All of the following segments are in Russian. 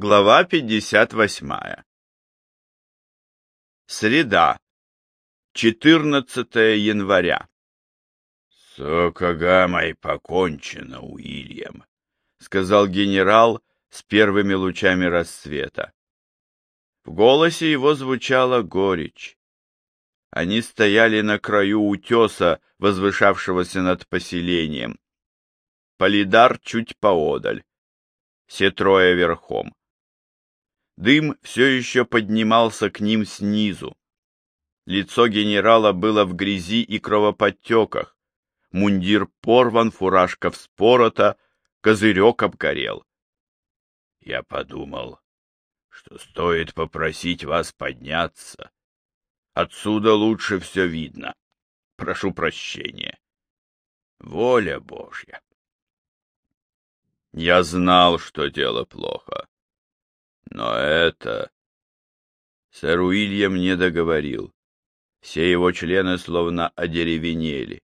Глава 58. Среда. 14 января. «С Окагамой покончено, Уильям», — сказал генерал с первыми лучами рассвета. В голосе его звучала горечь. Они стояли на краю утеса, возвышавшегося над поселением. Полидар чуть поодаль. Все трое верхом. Дым все еще поднимался к ним снизу. Лицо генерала было в грязи и кровоподтеках. Мундир порван, фуражка вспорота, козырек обгорел. Я подумал, что стоит попросить вас подняться. Отсюда лучше все видно. Прошу прощения. Воля Божья. Я знал, что дело плохо. Но это... Сэр Уильям не договорил. Все его члены словно одеревенели.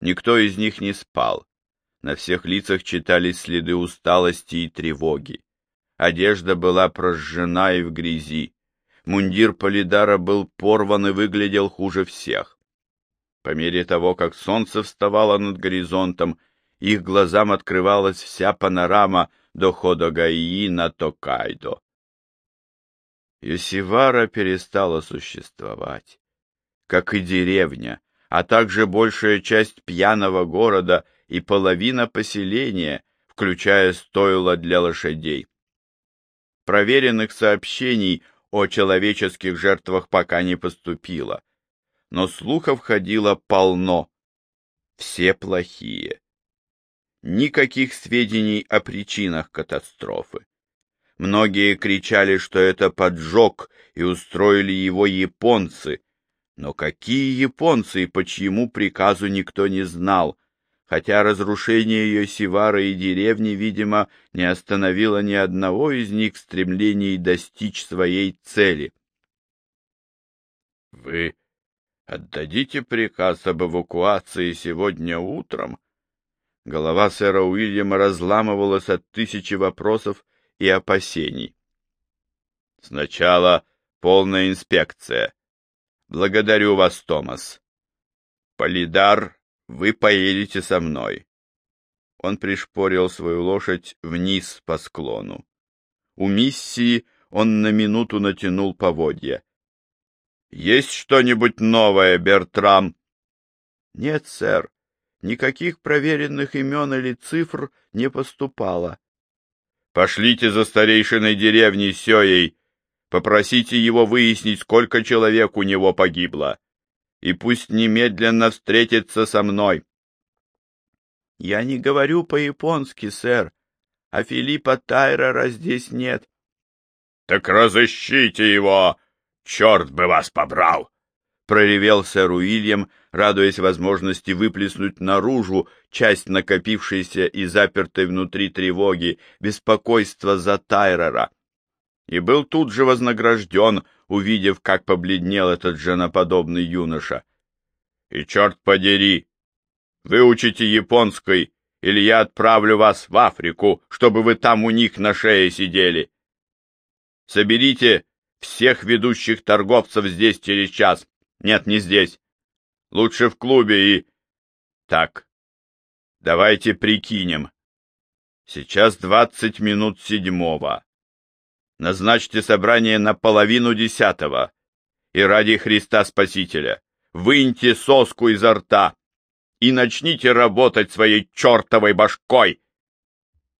Никто из них не спал. На всех лицах читались следы усталости и тревоги. Одежда была прожжена и в грязи. Мундир Полидара был порван и выглядел хуже всех. По мере того, как солнце вставало над горизонтом, их глазам открывалась вся панорама до Ходогаи на Токайдо. Юсивара перестала существовать, как и деревня, а также большая часть пьяного города и половина поселения, включая стойла для лошадей. Проверенных сообщений о человеческих жертвах пока не поступило, но слухов ходило полно. Все плохие никаких сведений о причинах катастрофы. Многие кричали, что это поджог, и устроили его японцы. Но какие японцы и по чьему приказу никто не знал, хотя разрушение ее Сивара и деревни, видимо, не остановило ни одного из них в стремлении достичь своей цели. — Вы отдадите приказ об эвакуации сегодня утром? Голова сэра Уильяма разламывалась от тысячи вопросов и опасений. Сначала полная инспекция. Благодарю вас, Томас. Полидар, вы поедете со мной. Он пришпорил свою лошадь вниз по склону. У миссии он на минуту натянул поводья. «Есть что-нибудь новое, Бертрам?» «Нет, сэр. Никаких проверенных имен или цифр не поступало. Пошлите за старейшиной деревни Сёей, попросите его выяснить, сколько человек у него погибло, и пусть немедленно встретится со мной. Я не говорю по-японски, сэр, а Филиппа Тайрера здесь нет. Так разыщите его, черт бы вас побрал! Проревел сэр Уильям, радуясь возможности выплеснуть наружу часть накопившейся и запертой внутри тревоги, беспокойства за Тайрера. И был тут же вознагражден, увидев, как побледнел этот женоподобный юноша. И черт подери, выучите японской, или я отправлю вас в Африку, чтобы вы там у них на шее сидели. Соберите всех ведущих торговцев здесь через час. Нет, не здесь. Лучше в клубе и... Так, давайте прикинем. Сейчас двадцать минут седьмого. Назначьте собрание на половину десятого. И ради Христа Спасителя выньте соску изо рта и начните работать своей чертовой башкой.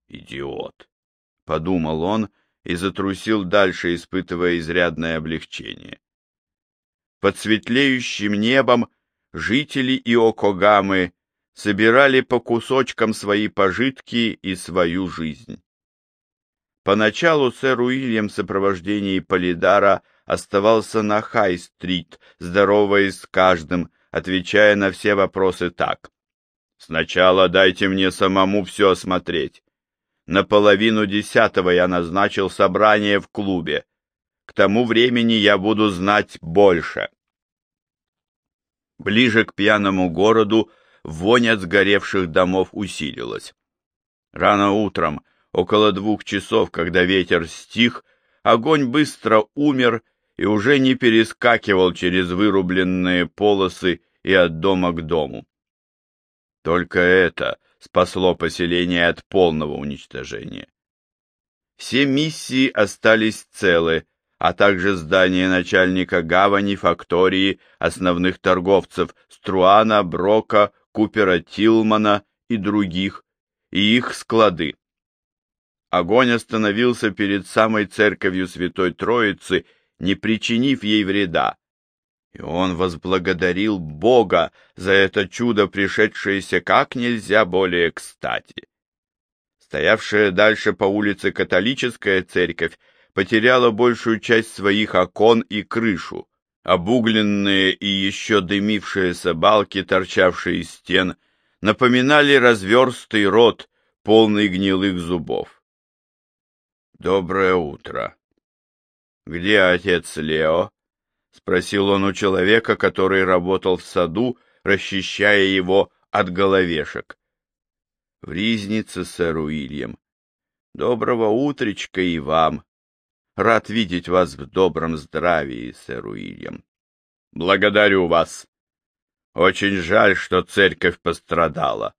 Идиот, — подумал он и затрусил дальше, испытывая изрядное облегчение. Под светлеющим небом жители Иокогамы собирали по кусочкам свои пожитки и свою жизнь. Поначалу сэр Уильям в сопровождении Полидара оставался на Хай-стрит, здороваясь с каждым, отвечая на все вопросы так. «Сначала дайте мне самому все осмотреть. На половину десятого я назначил собрание в клубе. Тому времени я буду знать больше. Ближе к пьяному городу вонь от сгоревших домов усилилась. Рано утром около двух часов, когда ветер стих, огонь быстро умер и уже не перескакивал через вырубленные полосы и от дома к дому. Только это спасло поселение от полного уничтожения. Все миссии остались целы, а также здание начальника гавани, фактории, основных торговцев Струана, Брока, Купера Тилмана и других, и их склады. Огонь остановился перед самой церковью Святой Троицы, не причинив ей вреда, и он возблагодарил Бога за это чудо, пришедшееся как нельзя более кстати. Стоявшая дальше по улице католическая церковь потеряла большую часть своих окон и крышу. Обугленные и еще дымившиеся балки, торчавшие из стен, напоминали разверстый рот, полный гнилых зубов. «Доброе утро. Где отец Лео?» — спросил он у человека, который работал в саду, расчищая его от головешек. «В ризнице, сэр Уильям. Доброго утречка и вам. Рад видеть вас в добром здравии, сэр Уильям. Благодарю вас. Очень жаль, что церковь пострадала.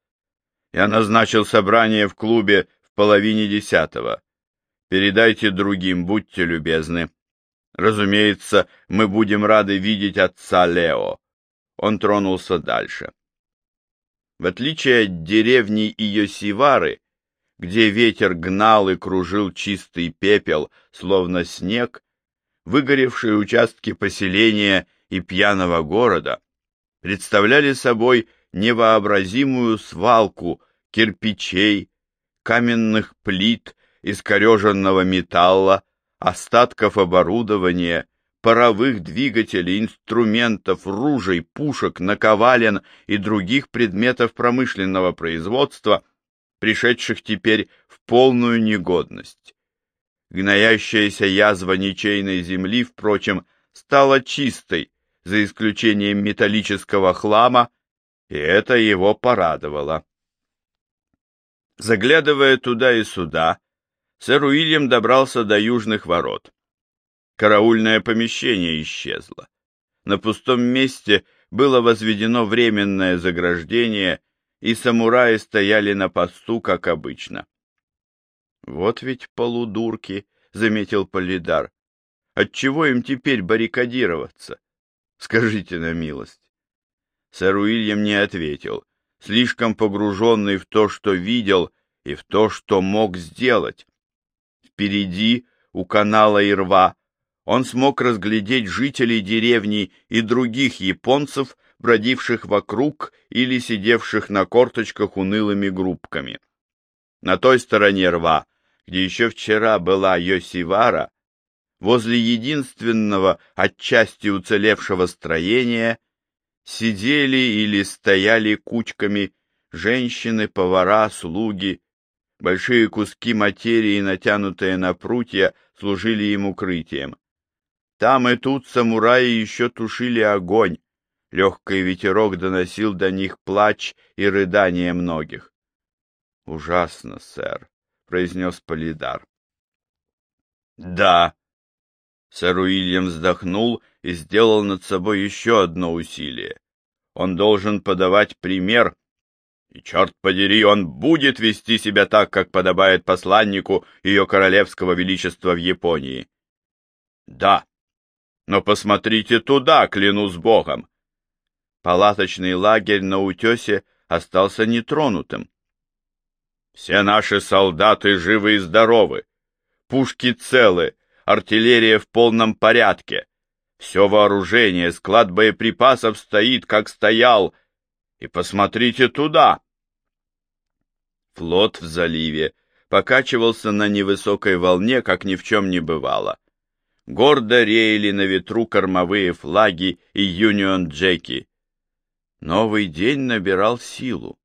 Я назначил собрание в клубе в половине десятого. Передайте другим, будьте любезны. Разумеется, мы будем рады видеть отца Лео. Он тронулся дальше. В отличие от деревни Иосивары, где ветер гнал и кружил чистый пепел, словно снег, выгоревшие участки поселения и пьяного города представляли собой невообразимую свалку кирпичей, каменных плит, искореженного металла, остатков оборудования, паровых двигателей, инструментов, ружей, пушек, наковален и других предметов промышленного производства, пришедших теперь в полную негодность. Гноящаяся язва ничейной земли, впрочем, стала чистой, за исключением металлического хлама, и это его порадовало. Заглядывая туда и сюда, сэр Уильям добрался до южных ворот. Караульное помещение исчезло. На пустом месте было возведено временное заграждение и самураи стояли на посту, как обычно. — Вот ведь полудурки, — заметил Полидар. — Отчего им теперь баррикадироваться? Скажите на милость. Сэр Уильям не ответил, слишком погруженный в то, что видел, и в то, что мог сделать. Впереди, у канала и рва, он смог разглядеть жителей деревни и других японцев, бродивших вокруг или сидевших на корточках унылыми группками. На той стороне рва, где еще вчера была Йосивара, возле единственного отчасти уцелевшего строения, сидели или стояли кучками женщины, повара, слуги. Большие куски материи, натянутые на прутья, служили им укрытием. Там и тут самураи еще тушили огонь, Легкий ветерок доносил до них плач и рыдание многих. — Ужасно, сэр, — произнес Полидар. — Да. Сэр Уильям вздохнул и сделал над собой еще одно усилие. Он должен подавать пример, и, черт подери, он будет вести себя так, как подобает посланнику ее королевского величества в Японии. — Да. Но посмотрите туда, клянусь богом. Палаточный лагерь на утесе остался нетронутым. Все наши солдаты живы и здоровы. Пушки целы, артиллерия в полном порядке. Все вооружение, склад боеприпасов стоит, как стоял. И посмотрите туда. Флот в заливе покачивался на невысокой волне, как ни в чем не бывало. Гордо реяли на ветру кормовые флаги и юнион-джеки. Новый день набирал силу,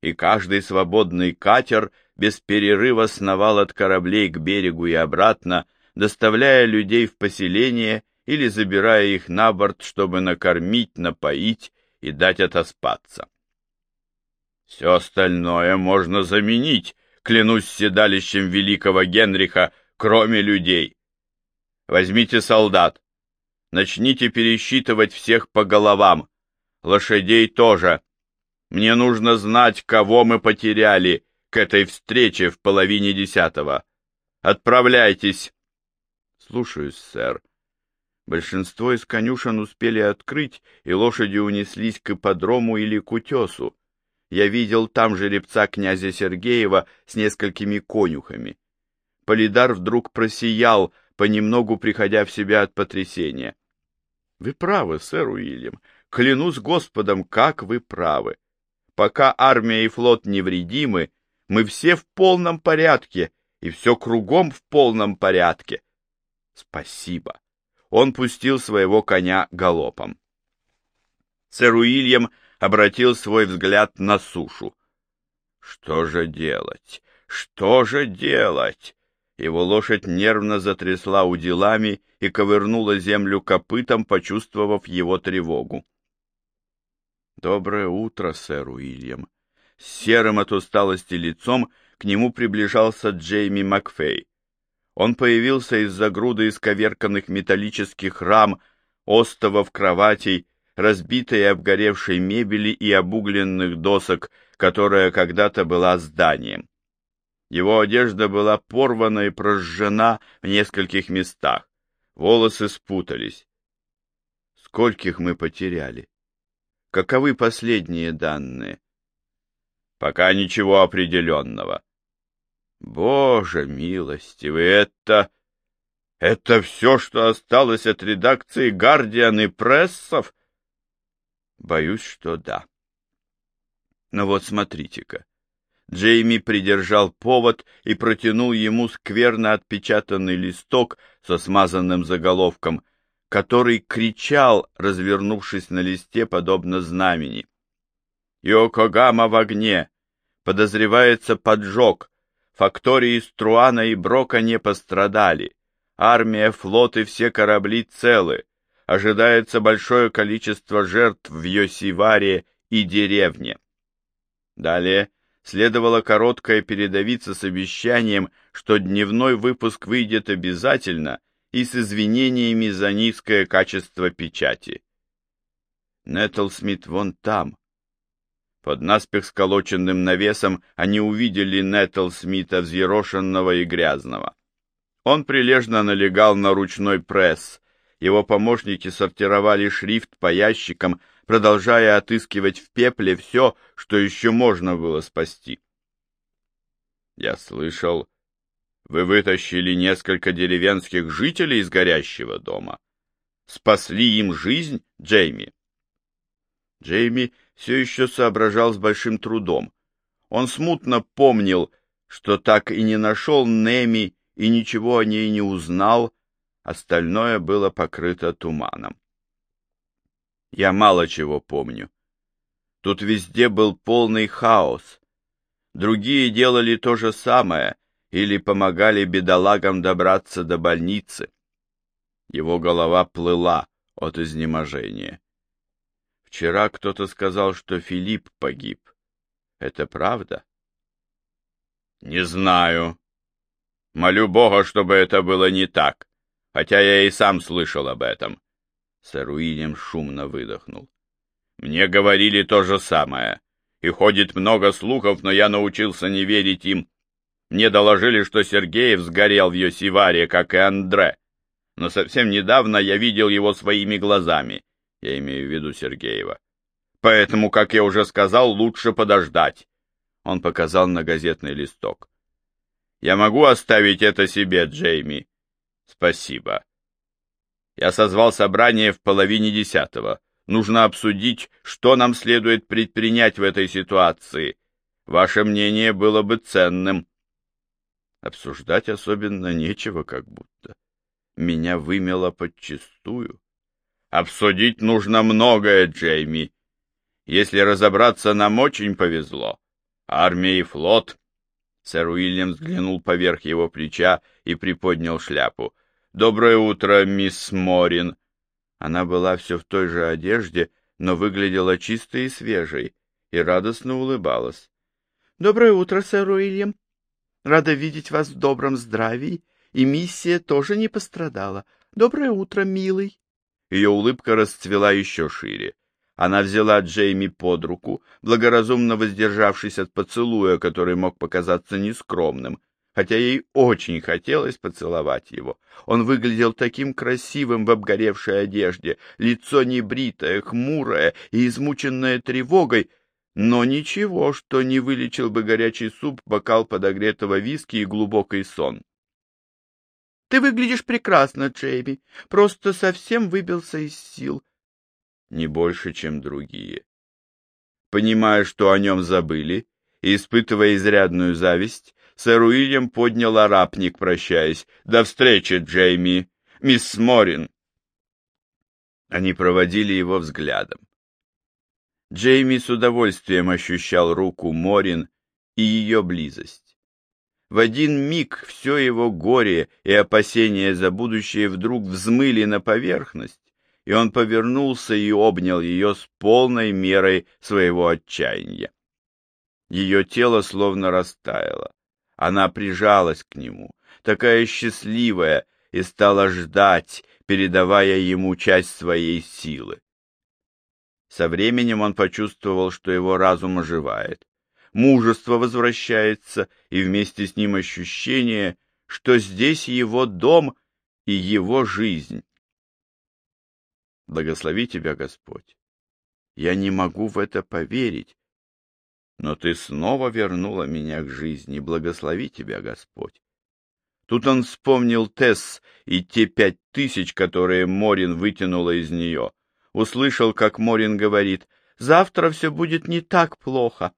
и каждый свободный катер без перерыва сновал от кораблей к берегу и обратно, доставляя людей в поселение или забирая их на борт, чтобы накормить, напоить и дать отоспаться. «Все остальное можно заменить», — клянусь седалищем великого Генриха, кроме людей. Возьмите солдат, начните пересчитывать всех по головам, лошадей тоже. Мне нужно знать, кого мы потеряли к этой встрече в половине десятого. Отправляйтесь. Слушаюсь, сэр. Большинство из конюшен успели открыть, и лошади унеслись к ипподрому или к утесу. Я видел там жеребца князя Сергеева с несколькими конюхами. Полидар вдруг просиял, понемногу приходя в себя от потрясения. — Вы правы, сэр Уильям. Клянусь Господом, как вы правы. Пока армия и флот невредимы, мы все в полном порядке, и все кругом в полном порядке. Спасибо он пустил своего коня галопом. Сэр Уильям обратил свой взгляд на сушу. Что же делать? Что же делать? Его лошадь нервно затрясла уделами и ковырнула землю копытом, почувствовав его тревогу. «Доброе утро, сэр Уильям!» С серым от усталости лицом к нему приближался Джейми Макфей. Он появился из-за груды исковерканных металлических рам, остовов кроватей, разбитой и обгоревшей мебели и обугленных досок, которая когда-то была зданием. Его одежда была порвана и прожжена в нескольких местах. Волосы спутались. Скольких мы потеряли? Каковы последние данные? Пока ничего определенного. Боже милостивый, это... Это все, что осталось от редакции «Гардиан» и «Прессов»? Боюсь, что да. Но вот смотрите-ка. Джейми придержал повод и протянул ему скверно отпечатанный листок со смазанным заголовком, который кричал, развернувшись на листе, подобно знамени. «Йокогама в огне! Подозревается поджог! Фактории Струана и Брока не пострадали. Армия, флот и все корабли целы. Ожидается большое количество жертв в Йосиваре и деревне. Далее следовала короткая передовица с обещанием, что дневной выпуск выйдет обязательно и с извинениями за низкое качество печати. Нэтл Смит вон там, под наспех сколоченным навесом они увидели Нэтл Смита взъерошенного и грязного. Он прилежно налегал на ручной пресс. Его помощники сортировали шрифт по ящикам, продолжая отыскивать в пепле все, что еще можно было спасти. «Я слышал, вы вытащили несколько деревенских жителей из горящего дома. Спасли им жизнь, Джейми?» Джейми все еще соображал с большим трудом. Он смутно помнил, что так и не нашел Неми и ничего о ней не узнал, остальное было покрыто туманом. Я мало чего помню. Тут везде был полный хаос. Другие делали то же самое или помогали бедолагам добраться до больницы. Его голова плыла от изнеможения. Вчера кто-то сказал, что Филипп погиб. Это правда? Не знаю. Молю Бога, чтобы это было не так, хотя я и сам слышал об этом. Сэр Уильям шумно выдохнул. Мне говорили то же самое, и ходит много слухов, но я научился не верить им. Мне доложили, что Сергеев сгорел в Йосиваре, как и Андре, но совсем недавно я видел его своими глазами я имею в виду Сергеева. Поэтому, как я уже сказал, лучше подождать. Он показал на газетный листок. Я могу оставить это себе, Джейми? Спасибо. Я созвал собрание в половине десятого. Нужно обсудить, что нам следует предпринять в этой ситуации. Ваше мнение было бы ценным. Обсуждать особенно нечего, как будто. Меня вымело подчистую. Обсудить нужно многое, Джейми. Если разобраться, нам очень повезло. Армия и флот. Сэр Уильям взглянул поверх его плеча и приподнял шляпу. «Доброе утро, мисс Морин!» Она была все в той же одежде, но выглядела чистой и свежей, и радостно улыбалась. «Доброе утро, сэр Уильям!» Рада видеть вас в добром здравии, и миссия тоже не пострадала. Доброе утро, милый. Ее улыбка расцвела еще шире. Она взяла Джейми под руку, благоразумно воздержавшись от поцелуя, который мог показаться нескромным, хотя ей очень хотелось поцеловать его. Он выглядел таким красивым в обгоревшей одежде, лицо небритое, хмурое и измученное тревогой, но ничего, что не вылечил бы горячий суп, бокал подогретого виски и глубокий сон. — Ты выглядишь прекрасно, Джейми, просто совсем выбился из сил. Не больше, чем другие. Понимая, что о нем забыли, и испытывая изрядную зависть, Сэр Уильям поднял арапник, прощаясь. «До встречи, Джейми! Мисс Морин!» Они проводили его взглядом. Джейми с удовольствием ощущал руку Морин и ее близость. В один миг все его горе и опасения за будущее вдруг взмыли на поверхность, и он повернулся и обнял ее с полной мерой своего отчаяния. Ее тело словно растаяло. Она прижалась к нему, такая счастливая, и стала ждать, передавая ему часть своей силы. Со временем он почувствовал, что его разум оживает. Мужество возвращается, и вместе с ним ощущение, что здесь его дом и его жизнь. Благослови тебя, Господь. Я не могу в это поверить, но ты снова вернула меня к жизни, благослови тебя, Господь. Тут он вспомнил Тесс и те пять тысяч, которые Морин вытянула из нее. Услышал, как Морин говорит, «Завтра все будет не так плохо».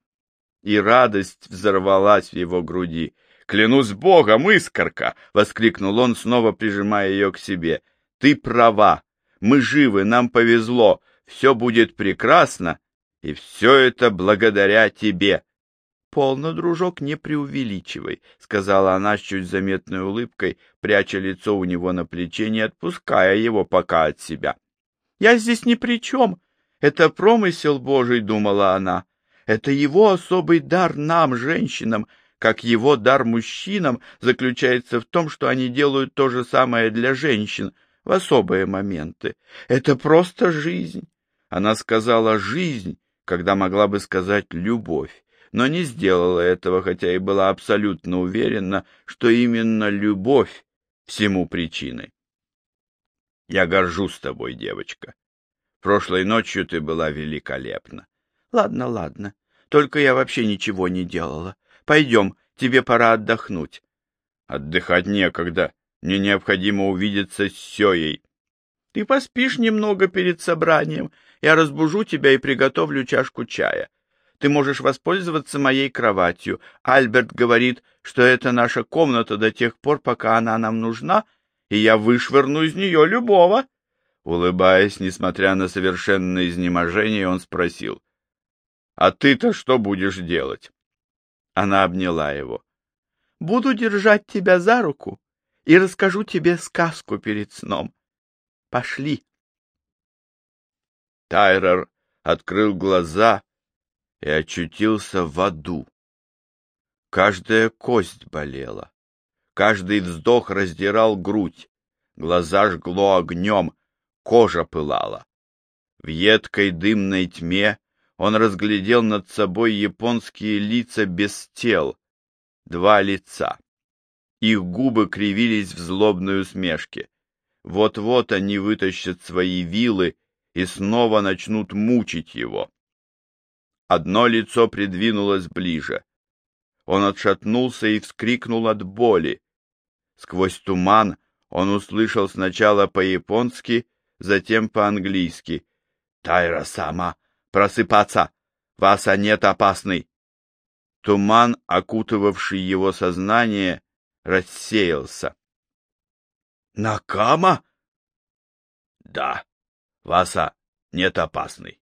И радость взорвалась в его груди. «Клянусь Богом, искорка!» — воскликнул он, снова прижимая ее к себе. «Ты права. Мы живы, нам повезло. Все будет прекрасно, и все это благодаря тебе. — Полно, дружок, не преувеличивай, — сказала она с чуть заметной улыбкой, пряча лицо у него на плече, не отпуская его пока от себя. — Я здесь ни при чем. Это промысел Божий, — думала она. Это его особый дар нам, женщинам, как его дар мужчинам заключается в том, что они делают то же самое для женщин в особые моменты. Это просто жизнь. Она сказала «жизнь», когда могла бы сказать «любовь», но не сделала этого, хотя и была абсолютно уверена, что именно любовь всему причиной. Я горжусь тобой, девочка. Прошлой ночью ты была великолепна. Ладно, ладно, только я вообще ничего не делала. Пойдем, тебе пора отдохнуть. Отдыхать некогда. Мне необходимо увидеться с Сёей. Ты поспишь немного перед собранием, я разбужу тебя и приготовлю чашку чая. Ты можешь воспользоваться моей кроватью. Альберт говорит, что это наша комната до тех пор, пока она нам нужна, и я вышвырну из нее любого. Улыбаясь, несмотря на совершенное изнеможение, он спросил. — А ты-то что будешь делать? Она обняла его. — Буду держать тебя за руку и расскажу тебе сказку перед сном. Пошли. Тайрер открыл глаза и очутился в аду. Каждая кость болела, каждый вздох раздирал грудь, глаза жгло огнем, кожа пылала. В едкой дымной тьме он разглядел над собой японские лица без тел, два лица. Их губы кривились в злобной усмешке. Вот-вот они вытащат свои вилы и снова начнут мучить его. Одно лицо придвинулось ближе. Он отшатнулся и вскрикнул от боли. Сквозь туман он услышал сначала по-японски, затем по-английски. «Тайра сама! Просыпаться! Васа нет опасный!» Туман, окутывавший его сознание, рассеялся. «Накама?» «Да», Васа нет опасный.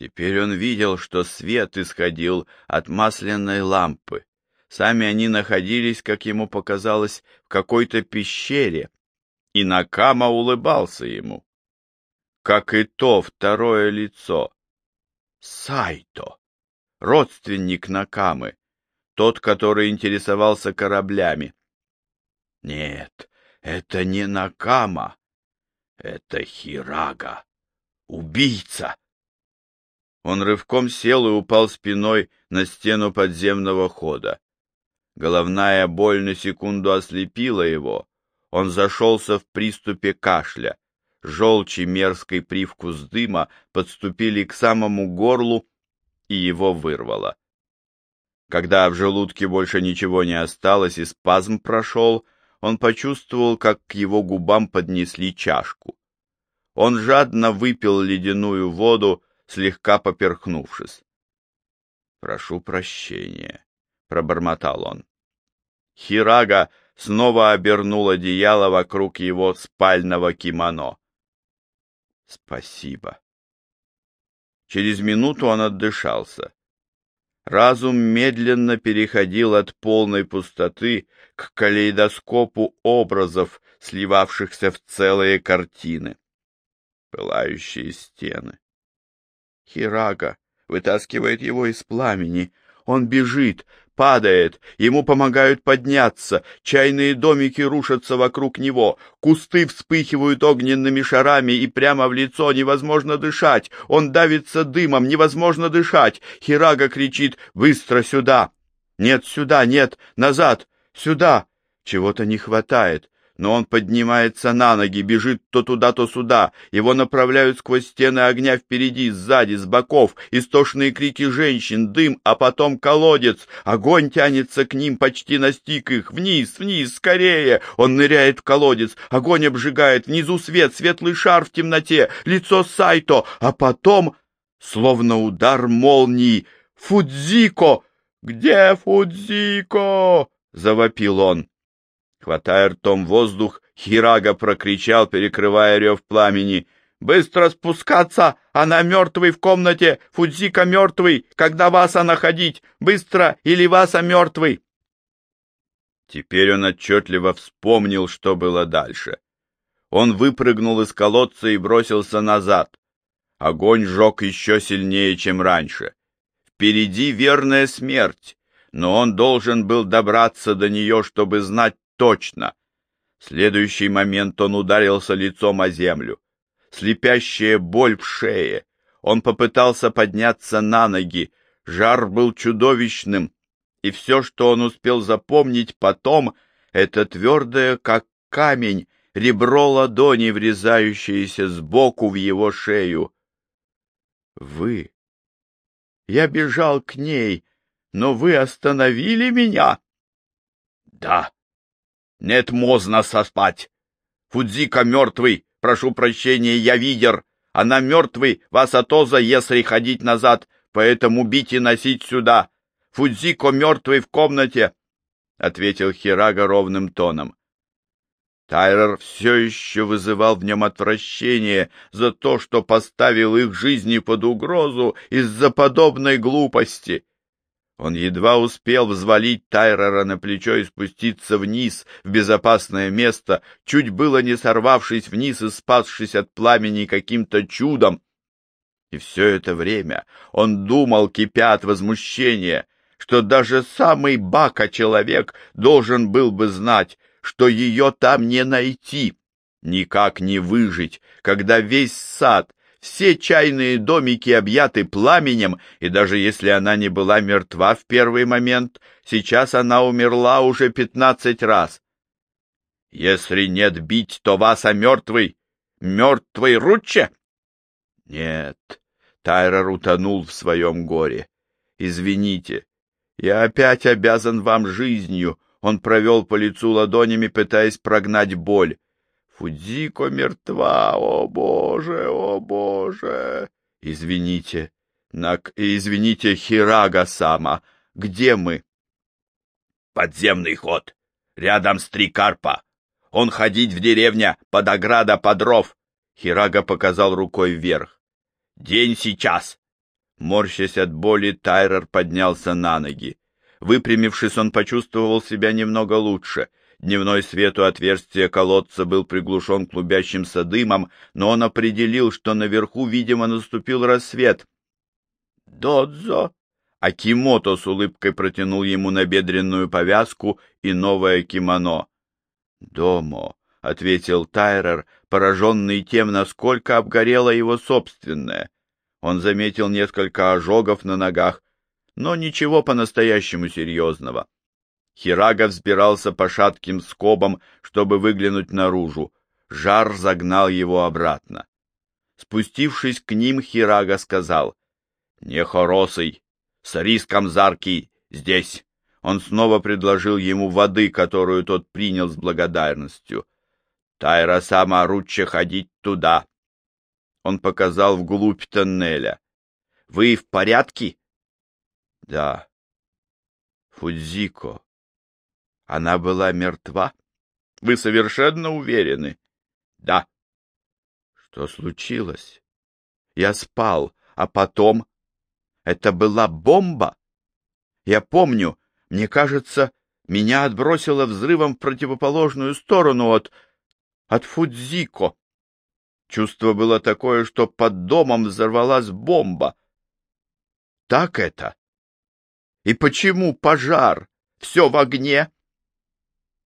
Теперь он видел, что свет исходил от масляной лампы. Сами они находились, как ему показалось, в какой-то пещере, и Накама улыбался ему. Как и то второе лицо. Сайто, родственник Накамы, тот, который интересовался кораблями. Нет, это не Накама, это Хирага, убийца. Он рывком сел и упал спиной на стену подземного хода. Головная боль на секунду ослепила его. Он зашелся в приступе кашля. Желчь и мерзкий привкус дыма подступили к самому горлу, и его вырвало. Когда в желудке больше ничего не осталось и спазм прошел, он почувствовал, как к его губам поднесли чашку. Он жадно выпил ледяную воду, слегка поперхнувшись. «Прошу прощения», — пробормотал он. Хирага снова обернул одеяло вокруг его спального кимоно. «Спасибо». Через минуту он отдышался. Разум медленно переходил от полной пустоты к калейдоскопу образов, сливавшихся в целые картины. Пылающие стены, Хирага вытаскивает его из пламени. Он бежит, падает, ему помогают подняться, чайные домики рушатся вокруг него, кусты вспыхивают огненными шарами, и прямо в лицо невозможно дышать. Он давится дымом, невозможно дышать. Хирага кричит «Быстро сюда!» «Нет, сюда, нет, назад, сюда!» Чего-то не хватает но он поднимается на ноги, бежит то туда, то сюда. Его направляют сквозь стены огня впереди, сзади, с боков, истошные крики женщин, дым, а потом колодец. Огонь тянется к ним, почти настиг их. Вниз, вниз, скорее! Он ныряет в колодец, огонь обжигает, внизу свет, светлый шар в темноте, лицо Сайто, а потом, словно удар молнии, Фудзико! Где Фудзико? — завопил он. Хватая ртом воздух, Хирага прокричал, перекрывая рев пламени. «Быстро спускаться! Она мертвый в комнате! Фудзика мертвый! Когда Васа находить? Быстро! Или Васа мертвый!» Теперь он отчетливо вспомнил, что было дальше. Он выпрыгнул из колодца и бросился назад. Огонь жег еще сильнее, чем раньше. Впереди верная смерть, но он должен был добраться до нее, чтобы знать точно. В следующий момент он ударился лицом о землю. Слепящая боль в шее. Он попытался подняться на ноги. Жар был чудовищным, и все, что он успел запомнить потом, это твердое, как камень, ребро ладони, врезающееся сбоку в его шею. Вы. Я бежал к ней, но вы остановили меня? Да. Нет можно соспать. Фудзика мертвый, прошу прощения, я видер. Она мертвый, вас отоза, если ходить назад, поэтому бить и носить сюда. Фудзико мертвый в комнате, — ответил Хирага ровным тоном. Тайрер все еще вызывал в нем отвращение за то, что поставил их жизни под угрозу из-за подобной глупости. Он едва успел взвалить Тайрера на плечо и спуститься вниз, в безопасное место, чуть было не сорвавшись вниз и спасшись от пламени каким-то чудом. И все это время он думал, кипя от возмущения, что даже самый бака-человек должен был бы знать, что ее там не найти, никак не выжить, когда весь сад все чайные домики объяты пламенем, и даже если она не была мертва в первый момент, сейчас она умерла уже пятнадцать раз. Если нет бить, то вас, а мертвый, мертвый руче? Нет, Тайрер утонул в своем горе. Извините, я опять обязан вам жизнью. Он провел по лицу ладонями, пытаясь прогнать боль. Фудзико мертва, о боже, о боже! Извините, Нак... извините, Хирага-сама, где мы? Подземный ход, рядом с Трикарпа. Он ходить в деревня под ограда подров. Хирага показал рукой вверх. День сейчас. Морщась от боли, Тайрер поднялся на ноги. Выпрямившись, он почувствовал себя немного лучше. Дневной свет у отверстия колодца был приглушен клубящимся дымом, но он определил, что наверху, видимо, наступил рассвет. «Додзо! Акимото с улыбкой протянул ему набедренную повязку и новое кимоно. «Домо», — ответил Тайрер, пораженный тем, насколько обгорело его собственное. Он заметил несколько ожогов на ногах, но ничего по-настоящему серьезного. Хирага взбирался по шатким скобам, чтобы выглянуть наружу. Жар загнал его обратно. Спустившись к ним, Хирага сказал, «Не хоросый, Сарис Камзарки здесь!» Он снова предложил ему воды, которую тот принял с благодарностью. «Тайра сама ручше ходить туда!» Он показал вглубь тоннеля. «Вы в порядке?» «Да». «Фудзико. Она была мертва?» «Вы совершенно уверены?» «Да». «Что случилось?» «Я спал, а потом...» Это была бомба? Я помню, мне кажется, меня отбросило взрывом в противоположную сторону от... от Фудзико. Чувство было такое, что под домом взорвалась бомба. Так это? И почему пожар? Все в огне?